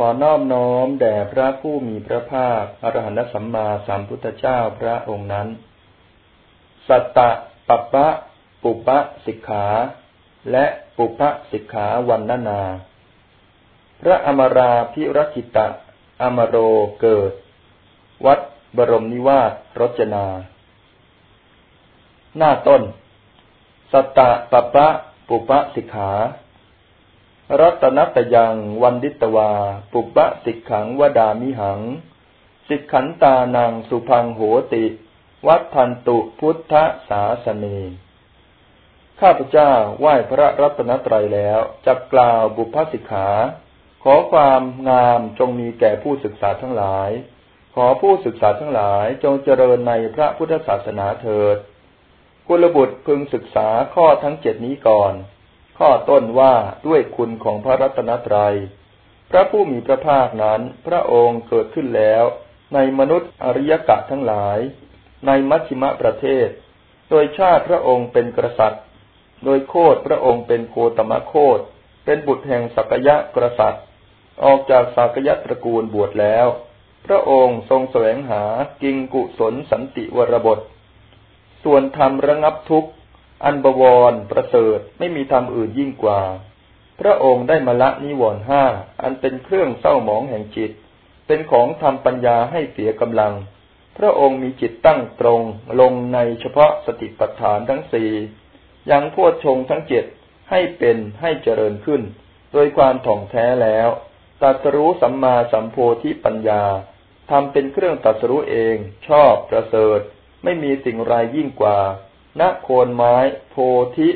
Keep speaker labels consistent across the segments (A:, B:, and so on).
A: ขอนอบน้อมแด่พระผู้มีพระภาคอรหันตสัมมาสัมพุทธเจ้าพระองค์นั้น สัตตะปัปปะ ปุปะสิกขา และปุปะสิกขาวันนานา พระอมราพิรกิตะ อมโรเกิด วัดบรมนิวาสรจนา หน้าต้น สัตตะปัปปะ ปุปะสิกขา รัตนัตยังวันดิตวา ปุปะสิกขังวดามิหัง สิกขันตานังสุพังโหติ วัดทันตุพุทธสาสเนข้าพเจ้าไหว้พระรัตนตรัยแล้วจักกล่าวบุพสิกขา ขอความงามจงมีแก่ผู้ศึกษาทั้งหลาย ขอผู้ศึกษาทั้งหลายจงเจริญในพระพุทธศาสนาเถิดกุลบุตรพึงศึกษาข้อทั้งเจ็ดนี้ก่อน ข้อต้นว่าด้วยคุณของพระรัตนตรยัย พระผู้มีพระภาคนั้น พระองค์เกิดขึ้นแล้ว ในมนุษย์อริยกะทั้งหลาย ในมัชชิมะประเทศ โดยชาติพระองค์เป็นกษัตริย์ โดยโคดพระองค์เป็นโคตมะโคดเป็นบุตรแห่งสักยะกษัตริย์ ออกจากสักยะตระกูลบวชแล้ว พระองค์ทรงแสวงหากิงกุศลสันติวรบท ส่วนธรรมระงับทุกข์ อันบวรประเสริฐไม่มีธรรมอื่นยิ่งกว่า พระองค์ได้มาละนิวรณ์ห้าอันเป็นเครื่องเศร้าหมองแห่งจิต เป็นของทำปัญญาให้เสียกำลัง พระองค์มีจิตตั้งตรงลงในเฉพาะสติปัฏฐานทั้งสี่ยังพวดชงทั้งเจ็ดให้เป็นให้เจริญขึ้น โดยความถ่องแท้แล้วตัสรู้สัมมาสัมโพธิปัญญาทำเป็นเครื่องตัสรู้เอง ชอบประเสริฐ ไม่มีสิ่งไรยิ่งกว่า ณโคนไม้ โพธิ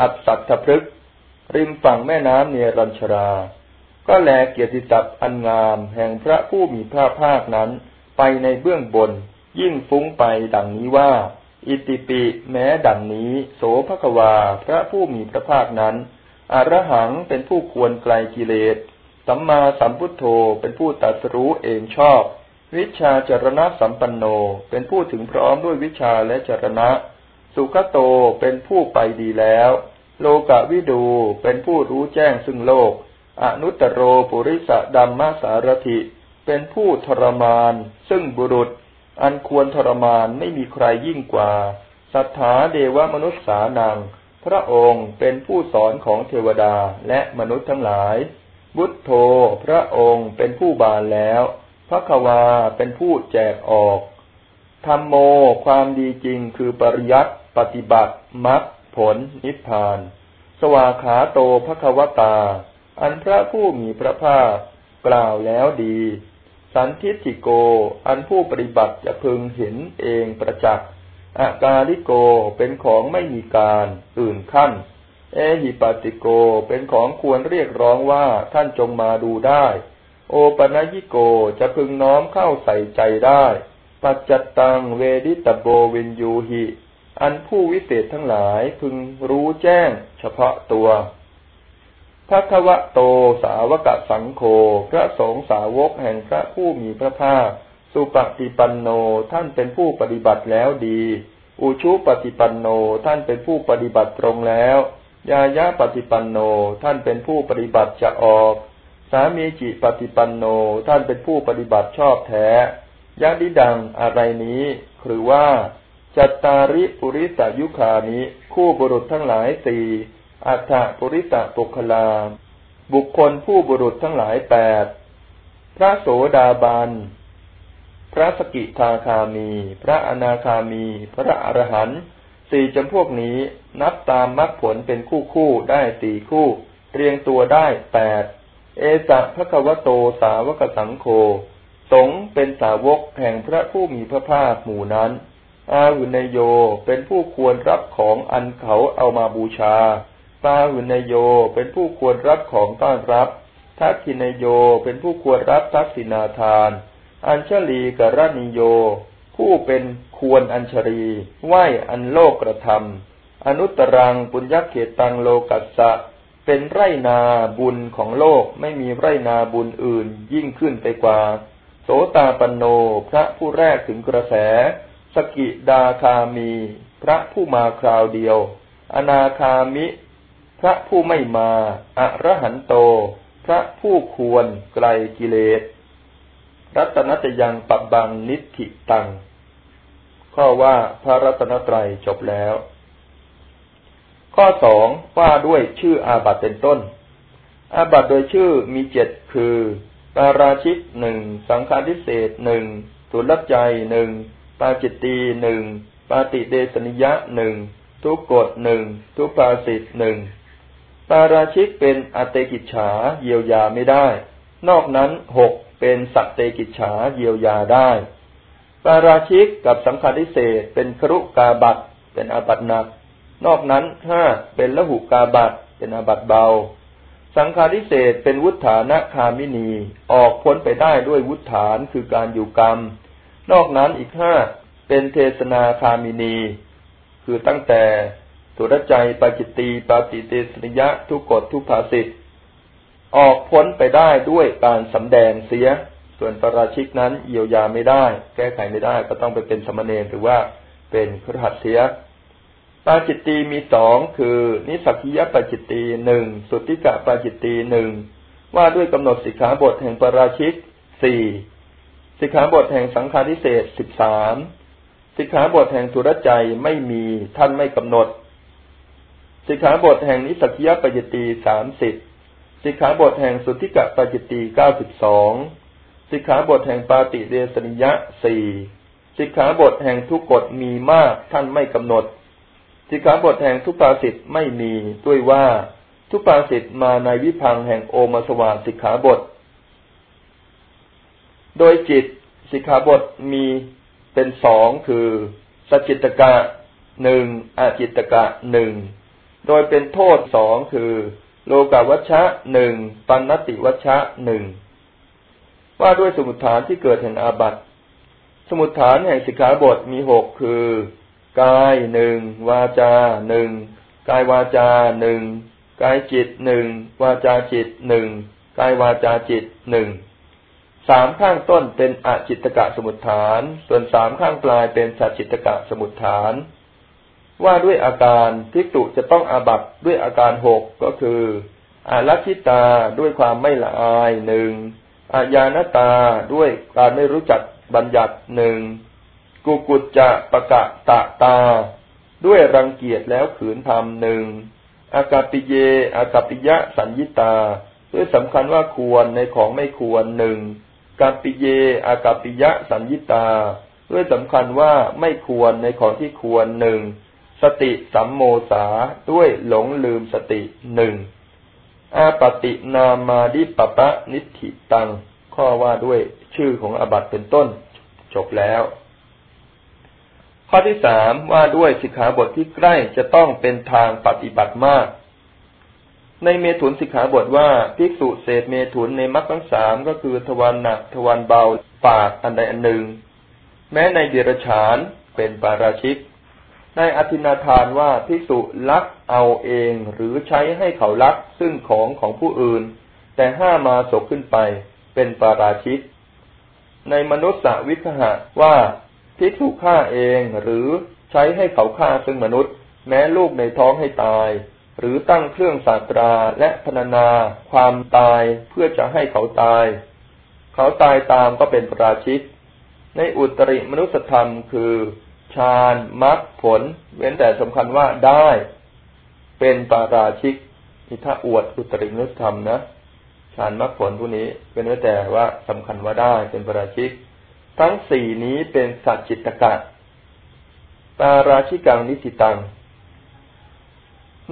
A: อัศทพฤกริมฝั่งแม่น้ำเนรัญชรา ก็แลเกียรติศัพท์อันงามแห่งพระผู้มีพระภาคนั้น ไปในเบื้องบน ยิ่งฟุ้งไปดังนี้ว่า อิติปิแม้ดังนี้ โสภควาพระผู้มีพระภาคนั้นอรหังเป็นผู้ควรไกลกิเลส สัมมาสัมพุทโธเป็นผู้ตัดรู้เองชอบ วิชาจรณะสัมปันโน เป็นผู้ถึงพร้อมด้วยวิชาและจรณะ สุขโตเป็นผู้ไปดีแล้ว โลกวิดูเป็นผู้รู้แจ้งซึ่งโลก อนุตตโรปุริสะดัมมาสารถิเป็นผู้ทรมาน ซึ่งบุรุษ อันควรทรมานไม่มีใครยิ่งกว่า สัทธาเดวมนุษย์สานัง พระองค์เป็นผู้สอนของเทวดาและมนุษย์ทั้งหลาย บุตโธพระองค์เป็นผู้บานแล้วพระควาเป็นผู้แจกออกธรรมโมความดีจริงคือปริยัติ ปฏิบัติมรรคผลนิพพาน สวาขาโตภควตา อันพระผู้มีพระภาคกล่าวแล้วดี สันทิติโก อันผู้ปฏิบัติจะพึงเห็นเองประจักษ์อากาลิโกเป็นของไม่มีการอื่นขั้น เอหิปัติโกเป็นของควรเรียกร้องว่าท่านจงมาดูได้ โอปนัญิโกจะพึงน้อมเข้าใส่ใจได้ ปัจจตังเวดิตโบวินยูหิ อันผู้วิเศษทั้งหลายพึงรู้แจ้งเฉพาะตัวพระควะโตสาวกสังโฆพระสงฆ์สาวกแห่งพระผู้มีพระภาค สุปฏิปันโนท่านเป็นผู้ปฏิบัติแล้วดี อุชุปฏิปันโนท่านเป็นผู้ปฏิบัติตรงแล้ว ยายาปฏิปันโนท่านเป็นผู้ปฏิบัติจะออก สามีจิปฏิปันโนท่านเป็นผู้ปฏิบัติชอบแท้ยะดิดังอะไรนี้ คือว่า จัตตาริปุริสายุคานิคู่บุรุษทั้งหลายสี่อัฏฐปุริสปุคลา บุคคลผู้บุรุษทั้งหลายแปดพระโสดาบัน พระสกิทาคามี พระอนาคามี พระอรหันต์สี่จำพวกนี้นับตามมรรคผลเป็นคู่คู่ได้สี่คู่ เรียงตัวได้แปดเอจะพระควโตสาวกสังโฆสงเป็นสาวกแห่งพระผู้มีพระภาคหมู่นั้น อาหุนโยเป็นผู้ควรรับของอันเขาเอามาบูชาปาหุนโยเป็นผู้ควรรับของต้อนรับ ทักขินโยเป็นผู้ควรรับทักษินาทาน อัญชลีกรณิโย ผู้เป็นควรอัญชรีไหวอันโลกกระทำอนุตรังปุญญเขตังโลกัสสะ เป็นไรนาบุญของโลกไม่มีไรนาบุญอื่นยิ่งขึ้นไปกว่า โสตาปันโนพระผู้แรกถึงกระแส สกิดาคามี พระผู้มาคราวเดียว อนาคามิ พระผู้ไม่มาอรหันโต พระผู้ควรไกลกิเลส รัตนตยังปับบังนิธิตัง ข้อว่าพระรัตนตรัยจบแล้ว ข้อสองว่าด้วยชื่ออาบัตเป็นต้น อาบัตโดยชื่อมีเจ็ดคือปาราชิกหนึ่งสังฆาทิเศษหนึ่งสุลใจหนึ่ง ปาจิตตีหนึ่งปาติเดสนิยะหนึ่งทุกกฎหนึ่งทุปาสิทหนึ่งปาราชิกเป็นอเตกิจฉาเยียวยาไม่ได้ นอกนั้นหกเป็นสัตเตกิจฉาเยียวยาได้ ปาราชิกกับสังฆาทิเศษเป็นครุกาบัตเป็นอาบัตหนัก นอกนั้นห้าเป็นละหุกาบัตเป็นอาบัตเบา สังฆาทิเศษเป็นวุฒานะคามินีออกพ้นไปได้ด้วยวุฒานคือการอยู่กรรม นอกนั้นอีกห้าเป็นเทศนาคามินี คือตั้งแต่สุรใจปาจิตตีปาติเตสนิยะ ทุกกฎทุกภาสิทธออกพ้นไปได้ด้วยการสำแดงเสีย ส่วนประราชิกนั้นเยียวยาไม่ได้ แก้ไขไม่ได้ก็ต้องไปเป็นสมณเณรหรือว่าเป็นครหัสเสีย ปาจิตตีมีสองคือ นิสักิยปาจิตตีหนึ่งสุติกะปาจิตตีหนึ่งว่าด้วยกำหนดสิกขาบทแห่งประราชิกสี่ สิกขาบทแห่งสังฆาทิเศษสิบสามสิกขาบทแห่งสุรใจไม่มีท่านไม่กำหนด สิกขาบทแห่งนิสักยปยตีสามสิบสิกขาบทแห่งสุทธิกะปยตีเก้าสิบสองสิกขาบทแห่งปาติเดสนิยะสี่สิกขาบทแห่งทุกกฎมีมากท่านไม่กำหนด สิกขาบทแห่งทุปาสิทธ์ไม่มีด้วยว่า ทุปาสิทธ์มาในวิพังแห่งโอมาสวาสิกขาบท โดยจิตสิกขาบทมีเป็นสองคือสจจิตกะหนึ่งอาจิตกะหนึ่งโดยเป็นโทษสองคือ โลกาวัชชะหนึ่งปันนติวัชชะหนึ่งว่าด้วยสมุทฐานที่เกิดแห่งอาบัติ สมุทฐานแห่งสิกขาบทมีหกคือกายหนึ่งวาจาหนึ่งกายวาจาหนึ่งกายจิตหนึ่งวาจาจิตหนึ่งกายวาจาจิตหนึ่ง สามข้างต้นเป็นอจิตกะสมุทฐาน ส่วนสามข้างปลายเป็นสัจจิตกะสมุทฐาน ว่าด้วยอาการทิกตุจะต้องอาบัตด้วยอาการหกก็คืออาลัชิตาด้วยความไม่ละอายหนึ่งอาญาณตาด้วยการไม่รู้จักบัญญัติหนึ่งกุกุจจะปะกะตะตา ด้วยรังเกียจแล้วขืนทำหนึ่งอากาปิเยอากาปิยะสัญญิตา ด้วยสำคัญว่าควรในของไม่ควรหนึ่ง กาปิเยอากาปิยะสัญญิตา ด้วยสำคัญว่าไม่ควรในของที่ควรหนึ่งสติสัมโมสาด้วยหลงลืมสติหนึ่งอาปตินามาดิปปะนิธิตัง ข้อว่าด้วยชื่อของอบัตเป็นต้น จบแล้ว ข้อที่สามว่าด้วยสิกขาบทที่ใกล้จะต้องเป็นทางปฏิบัติมาก ในเมถุนสิกขาบทว่าภิกษุเศษเมถุนในมรรคทั้งสามก็คือทวารหนักทวารเบาปากอันใดอันหนึ่ง แม้ในเดรัจฉานเป็นปาราชิก ในอธินาทานว่าภิกษุลักเอาเองหรือใช้ให้เขาลักซึ่งของของผู้อื่น แต่ห้ามาศกขึ้นไป เป็นปาราชิก ในมนุษย์วิคหะว่าภิกษุฆ่าเองหรือใช้ให้เขาฆ่าซึ่งมนุษย์ แม้ลูกในท้องให้ตาย หรือตั้งเครื่องศาตราและพนานาความตายเพื่อจะให้เขาตาย เขาตายตามก็เป็นปราชิกในอุตริมนุสธรรมคือฌานมรรคผล เว้นแต่สำคัญว่าได้ เป็นปาราชิกนี่ถ้าอวดอุตริมนุสธรรมนะฌานมรรคผลพวกนี้เป็นไว้แต่ว่าสำคัญว่าได้เป็นปาราชิก ทั้งสี่นี้เป็นสัจจิตกะปาราชิกังนิสิตัง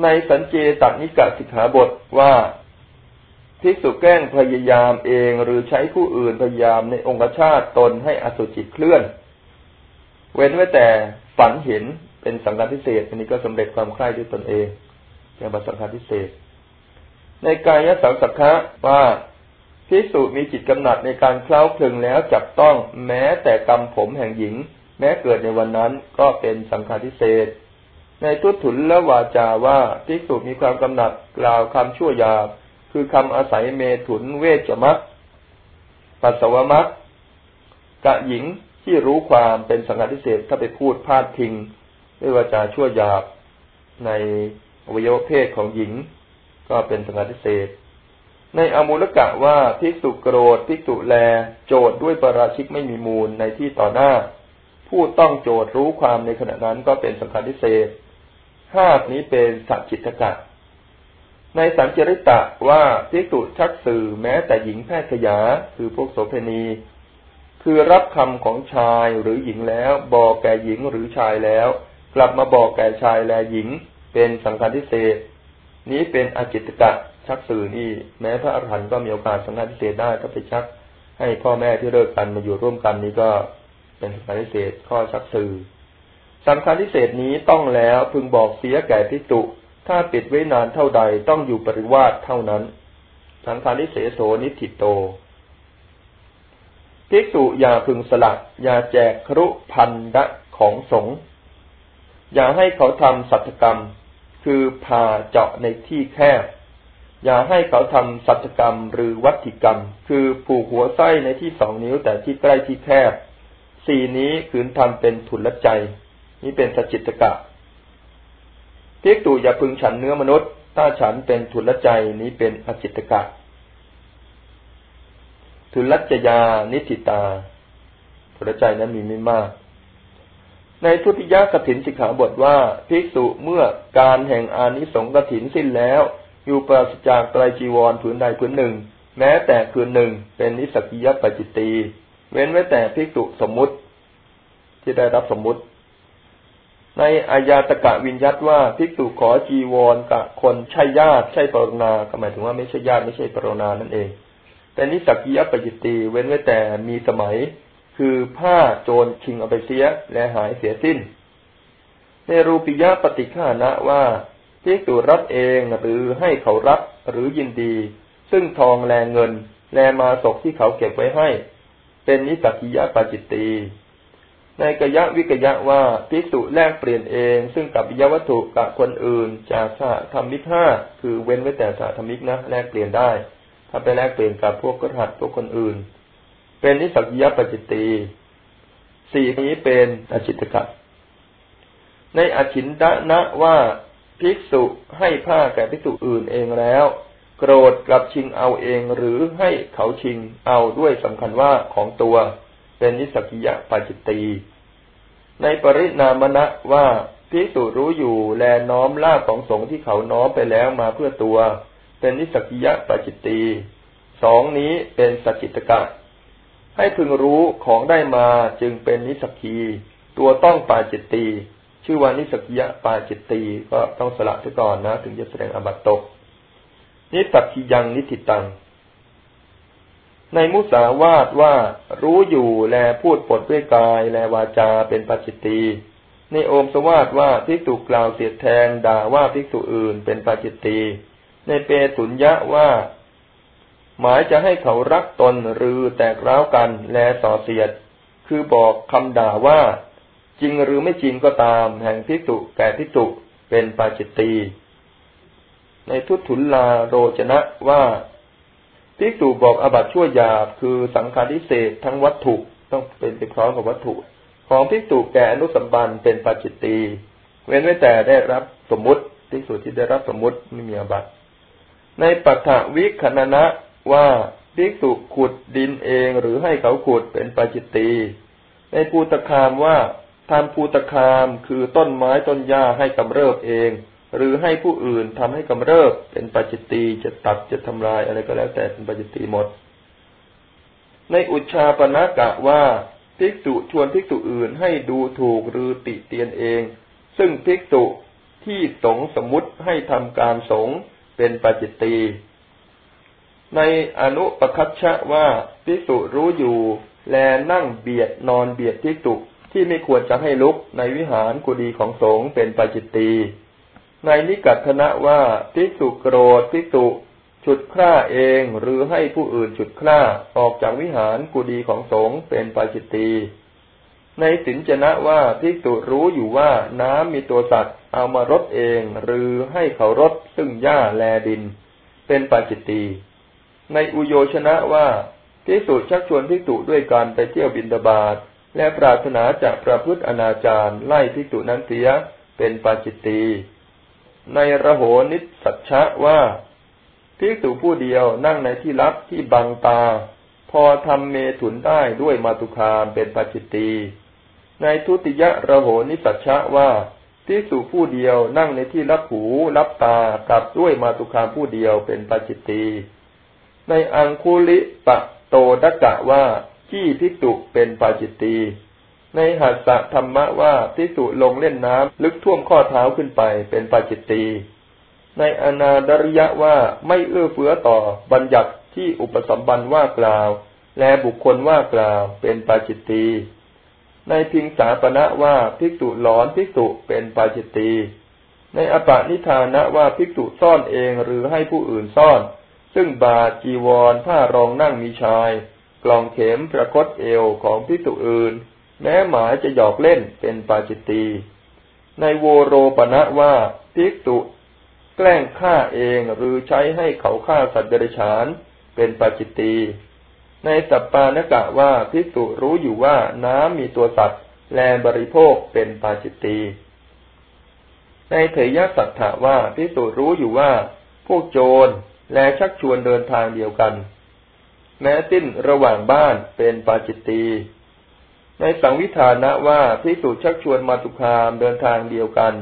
A: ในสัญเจตนิกะสิกขาบทว่าภิกษุแกล้งพยายามเองหรือใช้ผู้อื่นพยายามในองคชาตตนให้อสุจิเคลื่อน เว้นไว้แต่ฝันเห็นเป็นสังฆาทิเศษอันนี้ก็สำเร็จความใคร่ด้วยตนเองเป็นบัตสังฆาทิเศษ ในกายสังสักขะว่าพิสุมีจิตกำหนัดในการเคล้าคลึงแล้วจับต้องแม้แต่กรรมผมแห่งหญิง แม้เกิดในวันนั้นก็เป็นสังฆาทิเศษ ในทุตุลและวาจาว่าพิสุมีความกำหนัดกล่าวคำชั่วยาคือคำอาศัยเมถุนเวจมัคปัสสวมัคกะหญิงที่รู้ความเป็นสังฆทิเศษถ้าไปพูดพาดพิงด้วยวาจาชั่วยาบในอวัยวะเพศของหญิง ก็เป็นสังฆทิเศษ ในอมูลกะว่าภิกษุโกรธภิกษุแล โจทย์ด้วยปราชิกไม่มีมูลในที่ต่อหน้า ผู้ต้องโจทย์รู้ความในขณะนั้นก็เป็นสังฆาทิเศษ ห้านี้เป็นสัจจิตกะ ในสังจริตะว่าภิกษุชักสื่อแม้แต่หญิงแพทย์ขยาคือพวกโสเพณี คือรับคำของชายหรือหญิงแล้ว บอกแก่หญิงหรือชายแล้ว กลับมาบอกแก่ชายและหญิง เป็นสังฆาทิเศษนี้เป็นอจิตกะชักสื่อนี่ แม้พระอรหันต์ก็มีโอกาสสังฆาทิเศษได้ถ้าไปชัก ให้พ่อแม่ที่เลิกกันมาอยู่ร่วมกันนี้ก็เป็นสังฆาทิเศษข้อชักสื่อ สังฆาทิเศษนี้ต้องแล้วพึงบอกเสียแก่ทิตุถ้าปิดไว้นานเท่าใดต้องอยู่ปริวาสเท่านั้น สังฆาทิเศโสนิธิโตภิกษุอย่าพึงสละอย่าแจกครุพันดะของสงฆ์อย่าให้เขาทำสัตกรรม คือผ่าเจาะในที่แคบ อย่าให้เขาทำสัจกรรมหรือวัตถิกรรม คือผูกหัวไส้ในที่สองนิ้วแต่ที่ใกล้ที่แคบ สี่นี้ขืนทำเป็นทุนละใจ นี่เป็นสจิตกะเพิกตูอย่าพึงฉันเนื้อมนุษย์ ถ้าฉันเป็นทุลใจนี้เป็นอจิตกะทุลัจยานิติตาทุลใจนั้นมีไม่มาก ในทุติยกถินสิกขาบทว่าภิกษุเมื่อการแห่งอานิสงส์กถินสิ้นแล้ว อยู่ปราศจากไตรจีวรผืนใดผืนหนึ่ง แม้แต่คืนหนึ่งเป็นนิสกิยปจิตตีเว้นไว้แต่ภิกษุสมมุติ ที่ได้รับสมมุติ ในอายาตกะวินยัตว่าภิกษุขอจีวรกับคนใช่ญาติใช่ปรนาก็หมายถึงว่าไม่ใช่ญาติไม่ใช่ปรนานั่นเอง แต่นิสักิยปจิตตีเว้นไว้แต่มีสมัย คือผ้าโจรชิงเอาไปเสียและหายเสียสิ้นในรูปิยะปฏิฆานะว่าภิกษุรับเองหรือให้เขารับหรือยินดี ซึ่งทองแลเงิน แลมาศกที่เขาเก็บไว้ให้ เป็นนิสักิยะปาจิตตี ในกยะวิกยะว่าภิกษุแลกเปลี่ยนเอง ซึ่งกับวิยวัตถุกับคนอื่น จากสหธรรมิกห้าคือเว้นไว้แต่สหธรรมิกนะแลกเปลี่ยนได้ ถ้าไปแลกเปลี่ยนกับพวกกระหัตพวกคนอื่น เป็นนิสักิยะปจิตตีสี่นี้เป็นอจิตกะในอชินดะนะว่าภิกษุให้ผ้าแก่ภิกษุอื่นเองแล้ว โกรธกลับชิงเอาเองหรือให้เขาชิงเอาด้วยสำคัญว่าของตัว เป็นนิสกิยะปาจิตตี ในปรินามณะว่าภิกษุรู้อยู่แลน้อมลาบของสงฆ์ที่เขาน้อมไปแล้วมาเพื่อตัว เป็นนิสกิยะปาจิตตีสองนี้เป็นสกิตกะ ให้พึงรู้ของได้มาจึงเป็นนิสกีตัวต้องปาจิตตีชื่อว่านิสกิยะปาจิตตีก็ต้องสละไปก่อนนะ ถึงจะแสดงอบัตตกนิสักขียังนิติตัง ในมุสาวาทว่ารู้อยู่แลพูดปดด้วยกายแลวาจาเป็นปัจจิตีในโอมสวาทว่าภิกษุกล่าวเสียดแทงด่าว่าภิกษุอื่นเป็นปัจจิตีในเปตุนยะว่า หมายจะให้เขารักตนหรือแตกร้าวกันแลส่อเสียด คือบอกคำด่าว่า จริงหรือไม่จริงก็ตาม แห่งพิสุแก่พิสุเป็นปาจิตตีในทุตุลลาโรจนะว่า พิสุบอกอบัตชั่วยาบคือสังขารทิเศษทั้งวัตถุต้องเป็นไปพร้อมกับวัตถุ ของพิสุแก่อนุสัมบันเป็นปาจิตตีเว้นไว้แต่ได้รับสมมติพิสุที่ได้รับสมมติไม่มีอบัตในปัฏฐวิคณนะว่าพิสุขุดดินเองหรือให้เขาขุดเป็นปาจิตตีในภูตคามว่าทำภูตคามคือต้นไม้ต้นหญ้าให้กำเริบเอง หรือให้ผู้อื่นทำให้กำเริบเป็นปัจจิตีจะตัดจะทำลายอะไรก็แล้วแต่เป็นปัจจิตีหมด ในอุชาปนากะว่าภิกษุชวนภิกษุอื่นให้ดูถูกหรือติเตียนเอง ซึ่งภิกษุที่สงสมมุติให้ทำการสงเป็นปัจจิตีในอนุปคัชชะว่าภิกษุรู้อยู่ แลนั่งเบียดนอนเบียดภิกษุที่ไม่ควรจะให้ลุกในวิหารกุดีของสงเป็นปาจิตตี ในนิกัตนะว่าพิสุโกรธพิสุฉุดคร่าเองหรือให้ผู้อื่นฉุดคร่าออกจากวิหารกุดีของสงฆ์เป็นปาจิตตีในสินจนะว่าพิสุรู้อยู่ว่าน้ำมีตัวสัตว์เอามารดเอง หรือให้เขารดซึ่งหญ้าแลดิน เป็นปาจิตตีในอุโยชนะว่าพิสุชักชวนพิสุด้วยการไปเที่ยวบินดาบาดและปรารถนาจะประพฤติอนาจารไล่พิจุนั้นเสียเป็นปาจิตตี ในระโหนิสัชชะว่าพิภิกษุผู้เดียวนั่งในที่ลับที่บังตา พอทำเมถุนได้ด้วยมาตุคามเป็นปัจจิตีในทุติยะระโหนิสัชชะว่าภิกษุผู้เดียวนั่งในที่รับหูรับตากับด้วยมาตุคามผู้เดียวเป็นปัจจิตีในอังคุลิปะโตดกะว่าขี้ภิกษุเป็นปาจิตตี ในหัสสะธรรมะว่าภิกษุลงเล่นน้ำลึกท่วมข้อเท้าขึ้นไปเป็นปาจิตตีในอนาดริยะว่าไม่เอื้อเฟื้อต่อบัญญัติที่อุปสัมบันว่ากล่าว และบุคคลว่ากล่าวเป็นปาจิตตีในพิงสาปณะว่าภิกษุหลอนภิกษุเป็นปาจิตตีในอปะนิธานะว่าภิกษุซ่อนเองหรือให้ผู้อื่นซ่อน ซึ่งบาจีวรผ้ารองนั่งมีชาย กล่องเข็มประคตเอวของภิกษุอื่น แม้หมายจะหยอกเล่นเป็นปาจิตตีในโวโรปณะว่าภิกษุแกล้งฆ่าเองหรือใช้ให้เขาฆ่าสัตว์เดรัจฉานเป็นปาจิตตีในสัปปานกะว่าพิสุรู้อยู่ว่าน้ำมีตัวสัตว์แลบริโภคเป็นปาจิตตีในเถยสัตถะว่าพิสุรู้อยู่ว่า พวกโจรและชักชวนเดินทางเดียวกัน แม้สิ้นระหว่างบ้านเป็นปาจิตตี ในสังวิธานะว่าพิสุชักชวนมาตุคามเดินทางเดียวกัน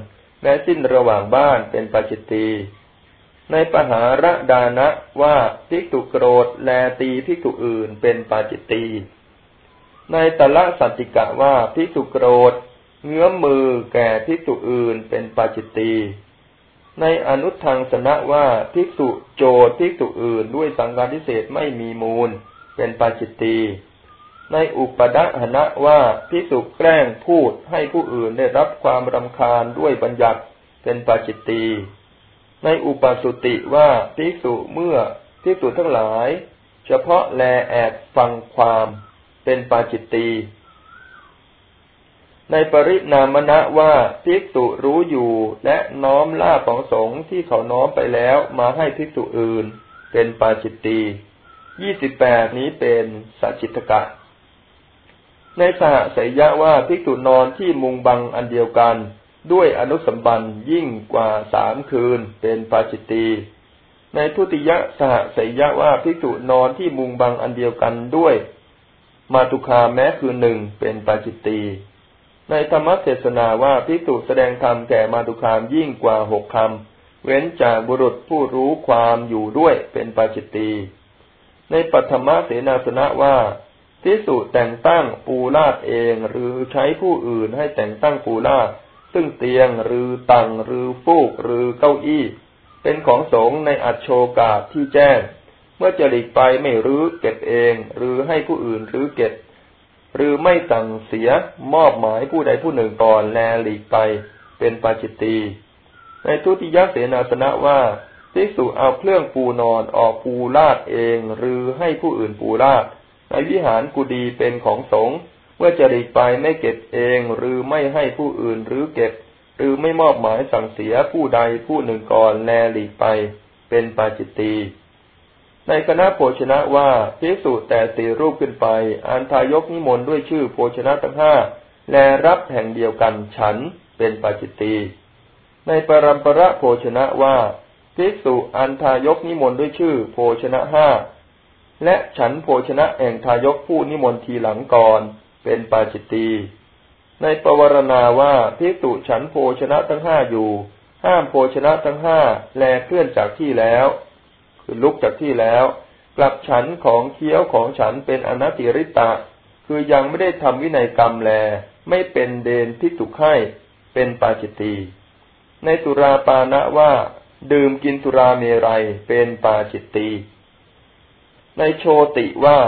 A: แม้สิ้นระหว่างบ้านเป็นปาจิตตีในปหาระดานะว่าภิกษุโกรธแลตีภิกษุอื่นเป็นปาจิตตีในตละสันติกะว่าภิกษุโกรธเงื้อมมือแก่ภิกษุอื่นเป็นปาจิตตีในอนุทังสนะว่าภิกษุโจดภิกษุอื่นด้วยสังการทิเศษไม่มีมูล เป็นปาจิตตี ในอุปดะหนะว่าภิกษุแกล้งพูดให้ผู้อื่นได้รับความรำคาญด้วยบัญญัติเป็นปาจิตตีในอุปสุติว่าภิกษุเมื่อภิกษุทั้งหลาย เฉพาะแลแอบฟังความเป็นปาจิตตีในปรินามณะว่าภิกษุรู้อยู่และน้อมล่าของสงฆ์ที่เขาน้อมไปแล้วมาให้ภิกษุอื่น เป็นปาจิตตียี่สิบแปดนี้เป็นสัจจิตกะ ในสหสยะว่าภิกษุนอนที่มุงบังอันเดียวกัน ด้วยอนุสัมบันยิ่งกว่าสามคืนเป็นปาจิตตีในทุติยสหสยะว่าภิกษุนอนที่มุงบังอันเดียวกันด้วย มาตุคาแม้คืนหนึ่งเป็นปาจิตตีในธรรมเทศนาว่าภิกษุแสดงธรรมแก่มาตุคามยิ่งกว่าหกคำเว้นจากบุรุษผู้รู้ความอยู่ด้วยเป็นปาจิตตีในปัทมเสนาสนะว่า ภิกษุแต่งตั้งปูลาดเอง หรือใช้ผู้อื่นให้แต่งตั้งปูลาดซึ่งเตียงหรือตังหรือฟูกหรือเก้าอี้ เป็นของสงในอัจโชกาที่แจ้ง เมื่อจะหลีกไปไม่รื้อเก็บเอง หรือให้ผู้อื่นรื้อเก็บ หรือไม่สั่งเสียมอบหมายผู้ใดผู้หนึ่งก่อนแลหลีกไปเป็นปาจิตตีในทุติยเสนาสนะว่าภิกษุเอาเครื่องปูนอนออกปูลาดเอง หรือให้ผู้อื่นปูลาด ในวิหารกุดีเป็นของสงฆ์เมื่อจะหลีกไปไม่เก็บเองหรือไม่ให้ผู้อื่นหรือเก็บ หรือไม่มอบหมายสั่งเสียผู้ใดผู้หนึ่งก่อนแลหลีกไป เป็นปาจิตตีในคณะโภชนะว่าพิสุแต่ตีรูปขึ้นไป อันทายกนิมนต์ด้วยชื่อโภชนะทั้งห้าแลรับแห่งเดียวกันฉันเป็นปาจิตตีในปรัมประโภชนะว่าพิสุอันทายกนิมนต์ด้วยชื่อโภชนะห้า และฉันโภชนะแห่งทายกผู้นิมนต์ทีหลังก่อนเป็นปาจิตตีในปวารณาว่าพิสุฉันโภชนะทั้งห้าอยู่ ห้ามโภชนะทั้งห้าแลเคลื่อนจากที่แล้ว คือลุกจากที่แล้ว กลับฉันของเคี้ยวของฉันเป็นอนัตติริตะ คือยังไม่ได้ทำวินัยกรรมแล ไม่เป็นเดนพิสุให้เป็นปาจิตตีในสุราปานะว่า ดื่มกินสุราเมรัยเป็นปาจิตตี ในโชติว่า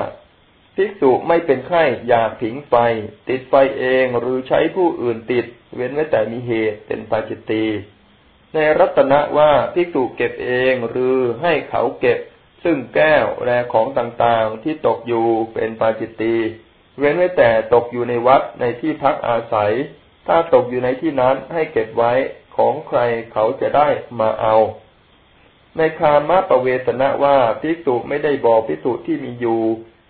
A: ภิกษุไม่เป็นไข้อยากผิงไฟ ติดไฟเองหรือใช้ผู้อื่นติด เว้นไว้แต่มีเหตุเป็นปาจิตตีในรัตนะว่าภิกษุเก็บเองหรือให้เขาเก็บ ซึ่งแก้วและของต่างๆที่ตกอยู่เป็นปาจิตตีเว้นไว้แต่ตกอยู่ในวัดในที่พักอาศัย ถ้าตกอยู่ในที่นั้นให้เก็บไว้ของใครเขาจะได้มาเอา ในคามาปเวสนะว่าภิกษุไม่ได้บอกภิกษุที่มีอยู่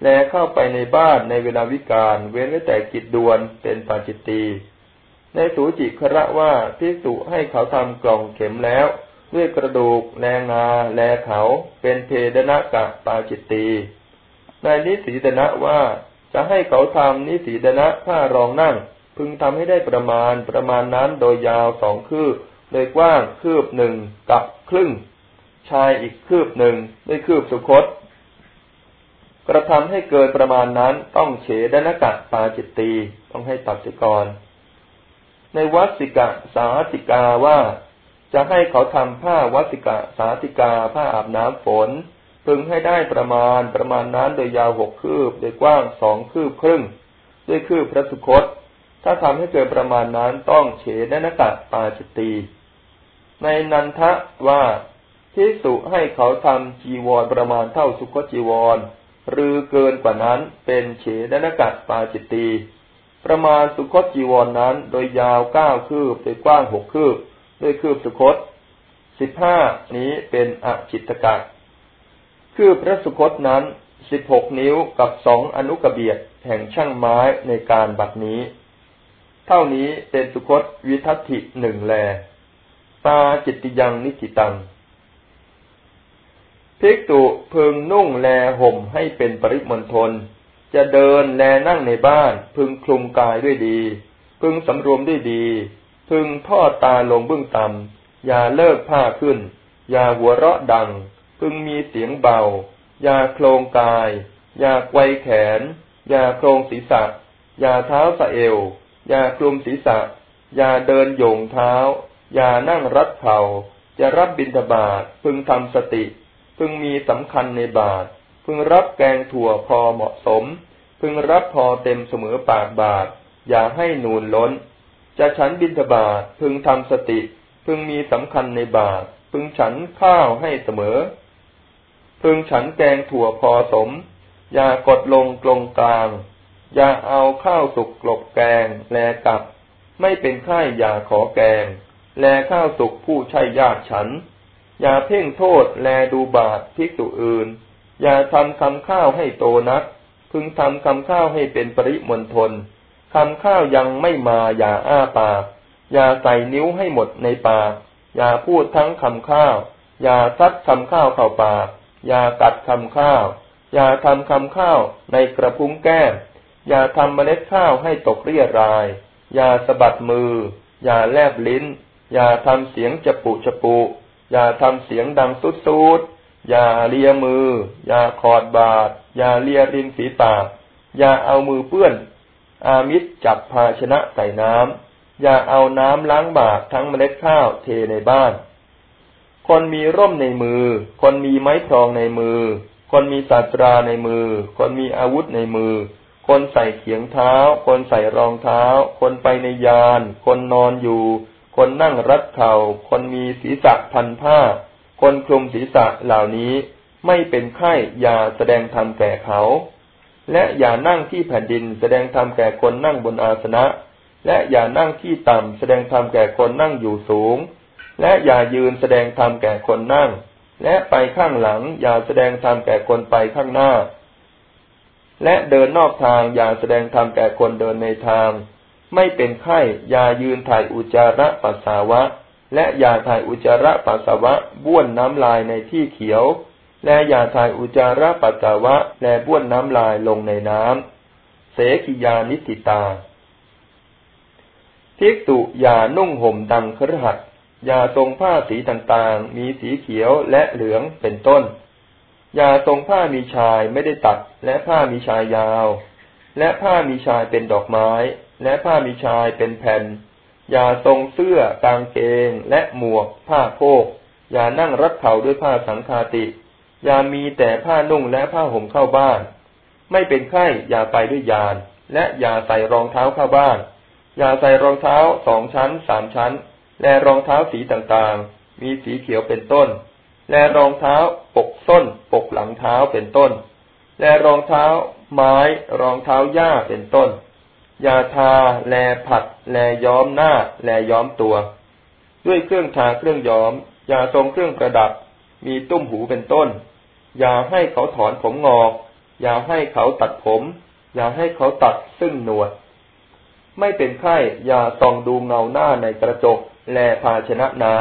A: แลเข้าไปในบ้านในเวลาวิกาลเว้นไว้แต่กิจดวนเป็นปาจิตตีในสูจิคระว่าพิสุให้เขาทำกล่องเข็มแล้ว ด้วยกระดูกแรงา แลเขาเป็นเพดนกะปาจิตตีในนิสีดนะว่าจะให้เขาทำนิสีดนะผ้ารองนั่ง พึงทำให้ได้ประมาณประมาณนั้นโดยยาวสองคืบโดยกว้างคืบหนึ่งกับครึ่ง ชายอีกคืบหนึ่งด้วยคืบสุคต กระทำให้เกินประมาณนั้นต้องเฉดนกะปาจิตตีต้องให้ตัดสิกร ในวัสิกะสาติกาว่าจะให้เขาทำผ้าวัสิกะสาติกาผ้าอาบน้ำฝน พึงให้ได้ประมาณประมาณนั้นโดยยาวหกคืบโดยกว้างสองคืบครึ่ง ด้วยคืบพระสุคต ถ้าทำให้เกิดประมาณนั้นต้องเฉดนกะปาจิตตีในนันทะว่า ที่สุให้เขาทำจีวรประมาณเท่าสุคจีวร หรือเกินกว่านั้นเป็นเฉดนกะปาจิตตีประมาณสุคตจีวรนนั้นโดยยาวเก้าคืบโดยกว้างหกคืบ ด้วยคืบสุคตสิบห้านี้เป็นอจิตกะคือพระสุคตนั้นสิบหกนิ้วกับสองอนุกเบียดแห่งช่างไม้ในการบัดนี้ เท่านี้เป็นสุคตวิทัติหนึ่งแล ตาจิตติยังนิจิตัง ภิกตุพึงนุ่งแลห่มให้เป็นปริมณฑลจะเดินแลนั่งในบ้าน พึงคลุมกายด้วยดี พึงสำรวมด้วยดี พึงทอดตาลงเบื้องต่ำอย่าเลิกผ้าขึ้น อย่าหัวเราะดัง พึงมีเสียงเบา อย่าโครงกาย อย่าไกวแขน อย่าโครงศีรษะ อย่าเท้าสะเอว อย่าคลุมศีรษะ อย่าเดินโยงเท้า อย่านั่งรัดเข่าจะรับบิณฑบาตพึงทำสติ พึงมีสำคัญในบาท พึงรับแกงถั่วพอเหมาะสม พึงรับพอเต็มเสมอปากบาท อย่าให้นูนล้น จะฉันบิณฑบาตพึงทำสติ พึงมีสำคัญในบาท พึงฉันข้าวให้เสมอ พึงฉันแกงถั่วพอสม อย่ากดลงกลงกลาง อย่าเอาข้าวสุกกลบแกงแลกับ ไม่เป็นไข้อย่าขอแกง แลข้าวสุกผู้ใช่ญาติฉัน อย่าเพ่งโทษแลดูบาปภิกษุอื่น อย่าทำคำข้าวให้โตนัก พึงทำคำข้าวให้เป็นปริมณฑลคำข้าวยังไม่มาอย่าอ้าปาก อย่าใส่นิ้วให้หมดในปาก อย่าพูดทั้งคำข้าว อย่าซัดคำข้าวเข้าปาก อย่ากัดคำข้าว อย่าทำคำข้าวในกระพุ้งแก้ม อย่าทำเมล็ดข้าวให้ตกเรียราย อย่าสะบัดมือ อย่าแลบลิ้น อย่าทำเสียงจะปุจะปุ อย่าทำเสียงดังสุดสุดอย่าเลียมือ อย่าขอดบาดอย่าเลียริมฝีปาก อย่าเอามือเปื้อน อามิตรจับภาชนะใส่น้ำ อย่าเอาน้ำล้างบาตทั้งเมล็ดข้าวเทในบ้าน คนมีร่มในมือ คนมีไม้ทองในมือ คนมีศาสตราในมือ คนมีอาวุธในมือ คนใส่เขียงเท้า คนใส่รองเท้า คนไปในยาน คนนอนอยู่ คนนั่งรัดเขา่า คนมีศีรษะพันผ้า คนคลุมศีรษะเหล่านี้ไม่เป็นไข้อย่าแสดงธรรมแก่เขา และอย่านั่งที่แผ่นดินแสดงธรรมแก่คนนั่งบนอาสนะ และอย่านั่งที่ต่ำแสดงธรรมแก่คนนั่งอยู่สูง และอย่ายืนแสดงธรรมแก่คนนั่ง และไปข้างหลัง อย่าแสดงธรรมแก่คนไปข้างหน้า และเดินนอกทางอย่าแสดงธรรมแก่คนเดินในทาง ไม่เป็นไข้ยายืนถ่ายอุจจาระปัสสาวะ และยาถ่ายอุจจาระปัสสาวะบ้วนน้ำลายในที่เขียว และยาถ่ายอุจจาระปัสสาวะ และบ้วนน้ำลายลงในน้ำเสกิยานิติตาทิกตุยานุ่งห่มดังครหัดยาทรงผ้าสีต่างๆ มีสีเขียวและเหลืองเป็นต้นยาทรงผ้ามีชายไม่ได้ตัด และผ้ามีชายยาว และผ้ามีชายเป็นดอกไม้ และผ้ามีชายเป็นแผ่นอย่าทรงเสื้อกางเกง และหมวก ผ้าโพกอย่านั่งรัดเข่าด้วยผ้าสังคาติอย่ามีแต่ผ้านุ่งและผ้าห่มเข้าบ้าน ไม่เป็นไข้อย่าไปด้วยยานและอย่าใส่รองเท้าเข้าบ้านอย่าใส่รองเท้าสองชั้นสามชั้น และรองเท้าสีต่างๆ มีสีเขียวเป็นต้น และรองเท้าปกส้น ปกหลังเท้าเป็นต้น และรองเท้าไม้รองเท้าหญ้าเป็นต้น ยาทา แลผัด แลย้อมหน้า แลย้อมตัว ด้วยเครื่องทาเครื่องย้อม ยาทรงเครื่องประดับ มีตุ้มหูเป็นต้นอย่าให้เขาถอนผมงอกอย่าให้เขาตัดผมอย่าให้เขาตัดซึ่งหนวด ไม่เป็นไข้อย่าส่องดูเงาหน้าในกระจก แลภาชนะน้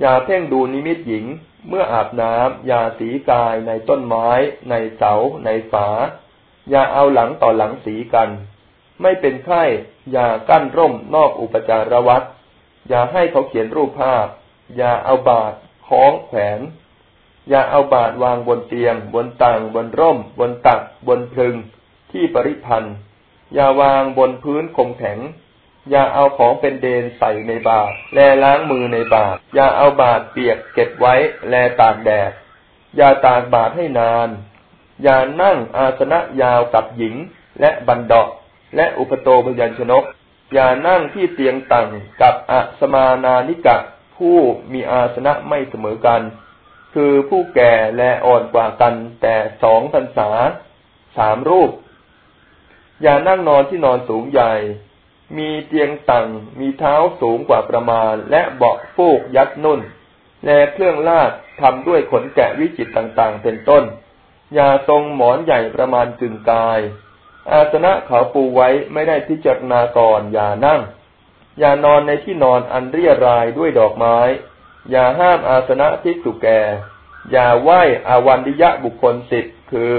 A: อย่าเพ่งดูนิมิตหญิง เมื่ออาบน้ำอย่าสีกายในต้นไม้ ในเสา ในฝาอย่าเอาหลังต่อหลังสีกัน ไม่เป็นไข้ อย่ากั้นร่มนอกอุปจารวัตอย่าให้เขาเขียนรูปภาพ อย่าเอาบาดคล้องแขวน อย่าเอาบาดวางบนเตียง บนตังบนร่ม บนตัก บนพึง ที่ปริพันธ์อย่าวางบนพื้นคมแข็ง อย่าเอาของเป็นเดนใส่ในบาตรแลล้างมือในบาตรอย่าเอาบาตรเปียกเก็บไว้ แลตากแดด อย่าตากบาตรให้นาน อย่านั่งอาสนะยาวกับหญิงและบันดอก และอุปโตพยัญชนก อย่านั่งที่เตียงต่างกับอสมานานิกะ ผู้มีอาสนะไม่เสมอกัน คือผู้แก่และอ่อนกว่ากัน แต่สองพรรษาสามรูป อย่านั่งนอนที่นอนสูงใหญ่ มีเตียงต่งมีเท้าสูงกว่าประมาณ และเบาะฟูกยัดนุ่น และเครื่องลาดทำด้วยขนแกะวิจิตต่างๆ เป็นต้น อย่าทรงหมอนใหญ่ประมาณกึ่งกาย อาสนะเขาปูไว้ไม่ได้พิจารณาก่อนอย่านั่ง อย่านอนในที่นอนอันเรียรายด้วยดอกไม้ อย่าห้ามอาสนะภิกษุแก่ อย่าไหว้อาวันดิยะบุคคลสิบคือ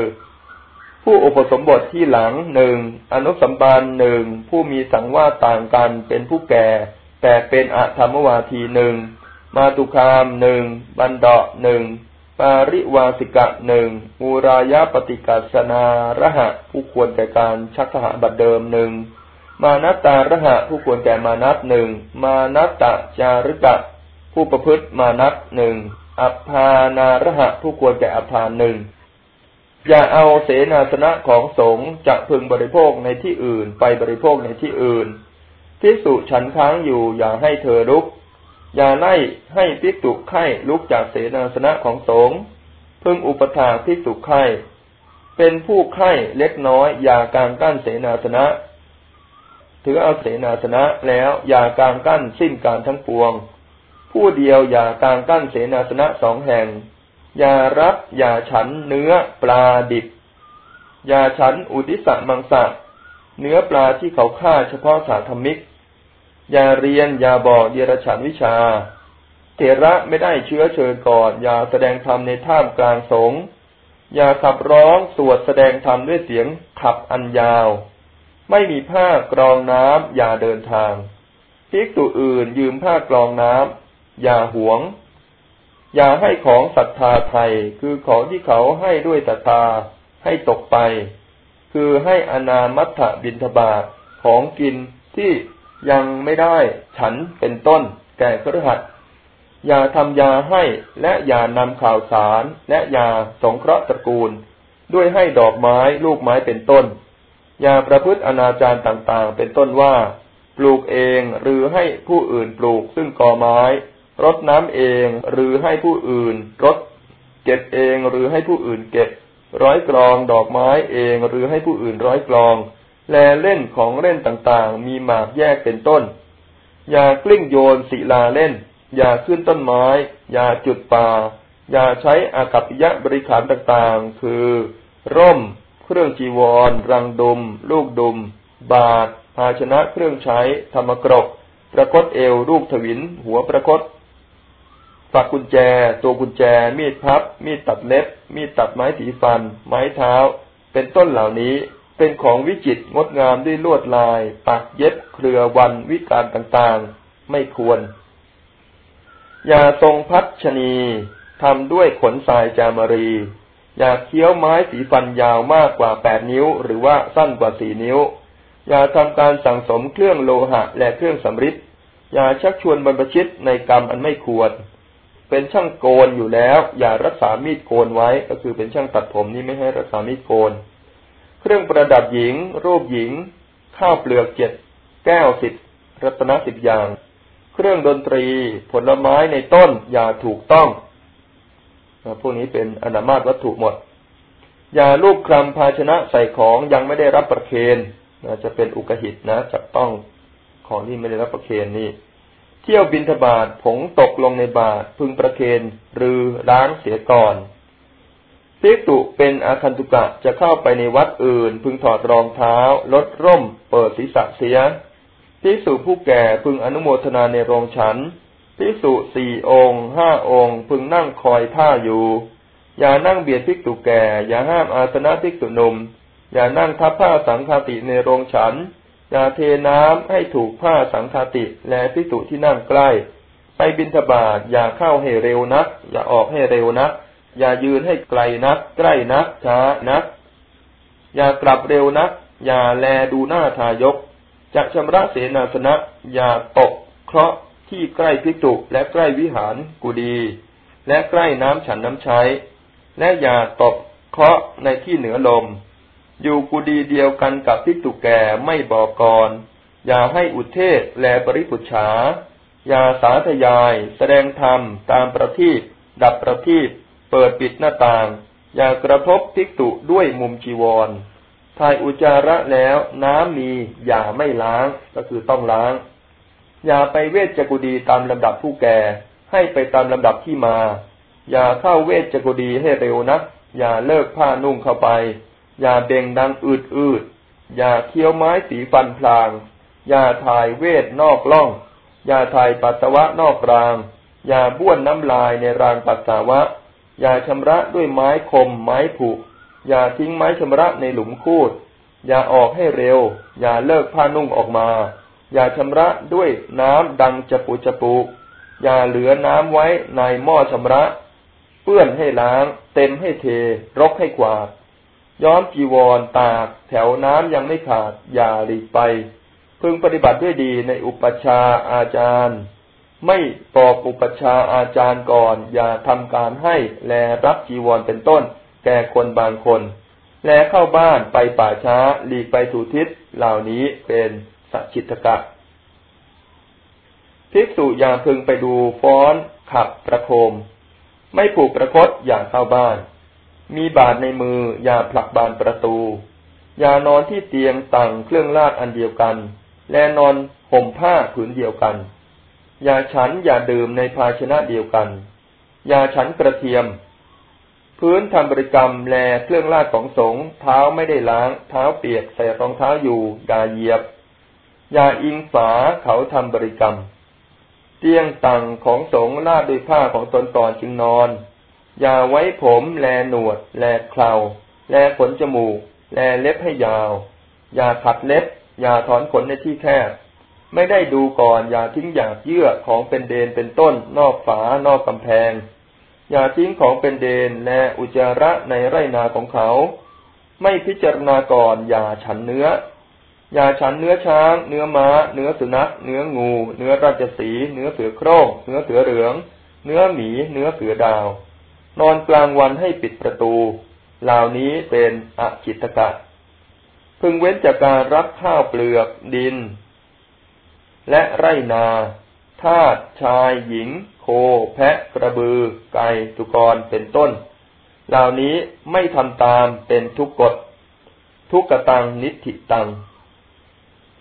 A: ผู้อุปสมบทที่หลังหนึ่งอนุสัมบันหนึ่งผู้มีสังวาต่างกันเป็นผู้แก่ แต่เป็นอธรรมวาทีหนึ่งมาตุคามหนึ่งบันดาหนึ่ง ปาริวาสิกะหนึ่งมูรายาปฏิกัสนาระหะผู้ควรแก่การชักหบัดเดิมหนึ่งมานัตตาระหะผู้ควรแก่มานัตหนึ่งมานัตตจาริกะ ผู้ประพฤติมานัตหนึ่งอัพานาระหะผู้ควรแก่อัพานหนึ่งอย่าเอาเสนาสนะของสงฆ์จะพึงบริโภคในที่อื่นไปบริโภคในที่อื่นพิสุฉันค้างอยู่อย่าให้เธอลุก อย่าไล่ให้พิสุไข่ลุกจากเสนาสนะของสงฆ์พึงอุปถาพิสุไข่เป็นผู้ไข่เล็กน้อยอย่ากางกั้นเสนาสนะถือเอาเสนาสนะแล้วอย่ากางกั้นสิ้นการทั้งปวง ผู้เดียวอย่ากางกั้นเสนาสนะสองแห่ง อย่ารับอย่าฉันเนื้อปลาดิบ อย่าฉันอุติสมังสะเนื้อปลาที่เขาฆ่าเฉพาะสาธมิก อย่าเรียนอย่าบอกเดรฉันวิชา เถระไม่ได้เชื้อเชิญก่อน อย่าแสดงธรรมในท่ามกลางสงฆ์อย่าขับร้องสวดแสดงธรรมด้วยเสียงขับอันยาว ไม่มีผ้ากรองน้ำอย่าเดินทางภิกษุอื่นยืมผ้ากรองน้ำอย่าหวง อย่าให้ของศรัทธาไทย คือของที่เขาให้ด้วยศรัทธาให้ตกไป คือให้อนามัตถบินทบาทของกินที่ ยังไม่ได้ฉันเป็นต้น แก่ครหัสอย่าทำยาให้และอย่านำข่าวสาร และยาสงเคราะห์ตระกูล ด้วยให้ดอกไม้ลูกไม้เป็นต้น อย่าประพฤติอนาจารต่างๆ เป็นต้นว่า ปลูกเองหรือให้ผู้อื่นปลูกซึ่งกอไม้ รดน้ำเองหรือให้ผู้อื่น รด เก็บเองหรือให้ผู้อื่นเก็บ ร้อยกรองดอกไม้เองหรือให้ผู้อื่นร้อยกรอง แลเล่นของเล่นต่างๆ มีหมากแยกเป็นต้น อย่ากลิ้งโยนศิลาเล่น อย่าขึ้นต้นไม้ อย่าจุดป่า อย่าใช้อากัปยะบริขารต่างๆ คือ ร่ม เครื่องจีวร รังดุม ลูกดุม บาท ภาชนะเครื่องใช้ ธรรมกรก ประคตเอวรูปถวิน หัวประคตฝักกุญแจ ตัวกุญแจ มีดพับ มีดตัดเล็บ มีดตัดไม้สีฟัน ไม้เท้า เป็นต้นเหล่านี้ เป็นของวิจิตงดงามด้วยลวดลาย ปักเย็บเครือวันวิการต่างๆ ไม่ควร อย่าทรงพัชนีทำด้วยขนทรายจามรี อย่าเคี้ยวไม้สีฟันยาวมากกว่าแปดนิ้ว หรือว่าสั้นกว่าสี่นิ้ว อย่าทำการสั่งสมเครื่องโลหะและเครื่องสำริดอย่าชักชวนบรรพชิตในกรรมอันไม่ควร เป็นช่างโกนอยู่แล้ว อย่ารักษามีดโกนไว้ก็คือเป็นช่างตัดผมนี่ไม่ให้รักษามีดโกน เครื่องประดับหญิง รูปหญิง ข้าวเปลือกเจ็ด แก้วสิบรัตนสิบอย่าง เครื่องดนตรี ผลไม้ในต้นอย่าถูกต้องพวกนี้เป็นอนามาตวัตถุหมด อย่าลูกคลำภาชนะใส่ของยังไม่ได้รับประเคนนจะเป็นอุกหิตนะจับต้องของที่ไม่ได้รับประเคนนี่ เที่ยวบินทบาทผงตกลงในบาทพึงประเคนหรือล้างเสียก่อน พิกตุเป็นอาคันตุกะจะเข้าไปในวัดอื่น พึงถอดรองเท้า ลดร่ม เปิดศีรษะเสียพิสุผู้แก่พึงอนุโมทนาในโรงฉันภิกษุสี่องค์ห้าองค์ พึงนั่งคอยท่าอยู่ อย่านั่งเบียดภิกษุแก่ อย่าห้ามอาสนะภิกษุหนุ่ม อย่านั่งทับผ้าสังฆาติในโรงฉัน อย่าเทน้ำให้ถูกผ้าสังฆาติและภิกษุที่นั่งใกล้ ไปบินทบาทอย่าเข้าให้เร็วนัก อย่าออกให้เร็วนัก อย่ายืนให้ไกลนัก ใกล้นัก ช้านัก อย่ากลับเร็วนัก อย่าแลดูหน้าทายก จะชำระเสนาสนะ อย่าตก เคราะห์ที่ใกล้พิจุและใกล้วิหารกุดี และใกล้น้ำฉันน้ำใช้ และอย่าตบเคราะห์ในที่เหนือลม อยู่กุดีเดียวกันกับพิจุแก่ไม่บอกกรอย่าให้อุเทศและปริปุชาอย่าสาธยาย แสดงธรรมตามประทีปดับประทีป เปิดปิดหน้าต่าง อย่ากระทบพิกตุด้วยมุมจีวรทายอุจาระแล้วน้ำมีอย่าไม่ล้างก็คือต้องล้าง อย่าไปเวทจกุดีตามลำดับผู้แก่ ให้ไปตามลำดับที่มา อย่าเข้าเวทจกุดีให้เร็วนัก อย่าเลิกผ้านุ่งเข้าไป อย่าเบ่งดังอืดอืดอย่าเคี้ยวไม้สีฟันพลาง อย่าถ่ายเวทนอกล่อง อย่าถ่ายปัสสาวะนอกราง อย่าบ้วนน้ำลายในรางปัสสาวะ อย่าชำระด้วยไม้คม ไม้ผุ อย่าทิ้งไม้ชำระในหลุมคูด อย่าออกให้เร็ว อย่าเลิกผ้านุ่งออกมา อย่าชำระด้วยน้ำดังจะปูจะปูอย่าเหลือน้ำไว้ในหม้อชำระ เปื้อนให้ล้าง เต็มให้เท รกให้กวาด ย้อมจีวรตาก แถวน้ำยังไม่ขาด อย่าหลีกไป พึงปฏิบัติด้วยดีในอุปชาอาจารย์ ไม่ปอกอุปชาอาจารย์ก่อน อย่าทำการให้แลรับจีวรเป็นต้น แก่คนบางคน แลเข้าบ้านไปป่าช้าหลีกไปสู่ทิศเหล่านี้เป็นจิตกะภิกษุอย่าพึงไปดูฟ้อนขับประโคม ไม่ผูกประคตอย่าเข้าบ้าน มีบาดในมืออย่าผลักบานประตู อย่านอนที่เตียงต่างเครื่องลาดอันเดียวกัน และนอนห่มผ้าผืนเดียวกัน อย่าฉันอย่าดื่มในภาชนะเดียวกัน อย่าฉันกระเทียม พื้นทำบริกรรมแลเครื่องลาดของสงเท้าไม่ได้ล้าง เท้าเปียกใส่รองเท้าอยู่อย่าเหยียบ อย่าอิงฝาเขาทำบริกรรม เตียงตังของสงลาดด้วยผ้าของตนก่อนจึงนอน อย่าไว้ผมแลหนวด แลเคราแลขนจมูก แลเล็บให้ยาว อย่าขัดเล็บ อย่าถอนขนในที่แคบ ไม่ได้ดูก่อนอย่าทิ้งอย่ากเยื่อของเป็นเดนเป็นต้น นอกฝานอกกำแพง อย่าทิ้งของเป็นเดนและอุจจาระในไรนาของเขา ไม่พิจารณาก่อนอย่าฉันเนื้อ อย่าฉันเนื้อช้าง เนื้อม้า เนื้อสุนัข เนื้องู เนื้อราชสี เนื้อเสือโคร่งเนื้อเสือเหลือง เนื้อหมี เนื้อเสือดาว นอนกลางวันให้ปิดประตู เหล่านี้เป็นอจิตกะพึงเว้นจากการรับข้าวเปลือกดิน และไรนาทาสชายหญิง โค แพะกระบือ ไก่ตุกรเป็นต้น เหล่านี้ไม่ทำตามเป็นทุกกฎ ทุกกตังนิธิตัง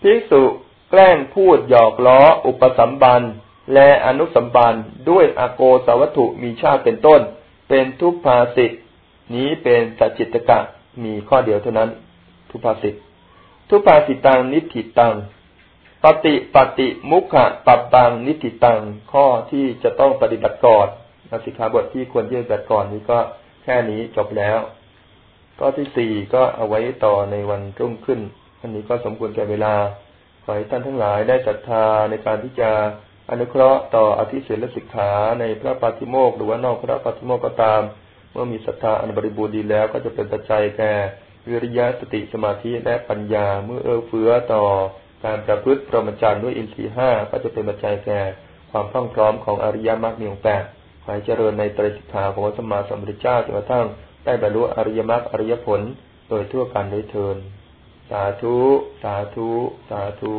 A: ภิกษุแกล้งพูดหยอกล้ออุปสัมบันและอนุสัมบันด้วยอโกสวัตถุมีชาติเป็นต้น เป็นทุพภาสิทนี้เป็นสัจจิตกะมีข้อเดียวเท่านั้น ทุพภาสิททุพภาสิตังนิธิตัง ปฏิปฏิมุขะปับตังนิธิตังข้อที่จะต้องปฏิบัติก่อนสิกขาบทที่ควรยื่นแบบก่อนนี้ก็แค่นี้จบแล้วข้อที่สี่ก็เอาไว้ต่อในวันรุ่งขึ้นอันนี้ก็สมควรแก่เวลา ขอให้ท่านทั้งหลายได้ศรัทธาในการที่จะอนุเคราะห์ต่ออธิเสรสิกขาในพระปาฏิโมกหรือว่านอกพระปาฏิโมกก็ตาม เมื่อมีศรัทธาอันบริบูรณ์ดีแล้วก็จะเป็นปัจจัยแก่วิริยะสติสมาธิและปัญญาเมื่อเอื้อเฟื้อต่อ การประพฤติพรหมจรรย์ด้วยอินทรีห้าก็จะเป็นปัจจัยแก่ความพร้อมพร้อมของอริยมรรคมีองแปดขอให้เจริญในตรสิกขาของสมมาสัมพุทธเจ้าจนกระทั่งได้บรรลุอริยมรรคอริยผลโดยทั่วกันโดยเทินสาธุ สาธุ สาธุ